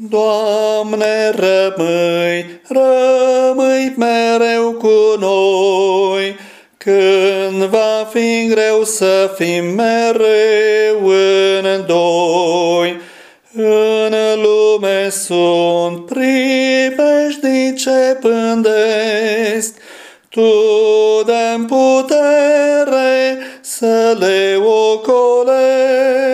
Doamne, rămâi, rămâi mereu cu noi, când va fi greu să fim mereu în doi. În lume sunt primești ce pândesc, Tu dă putere să le ocolești.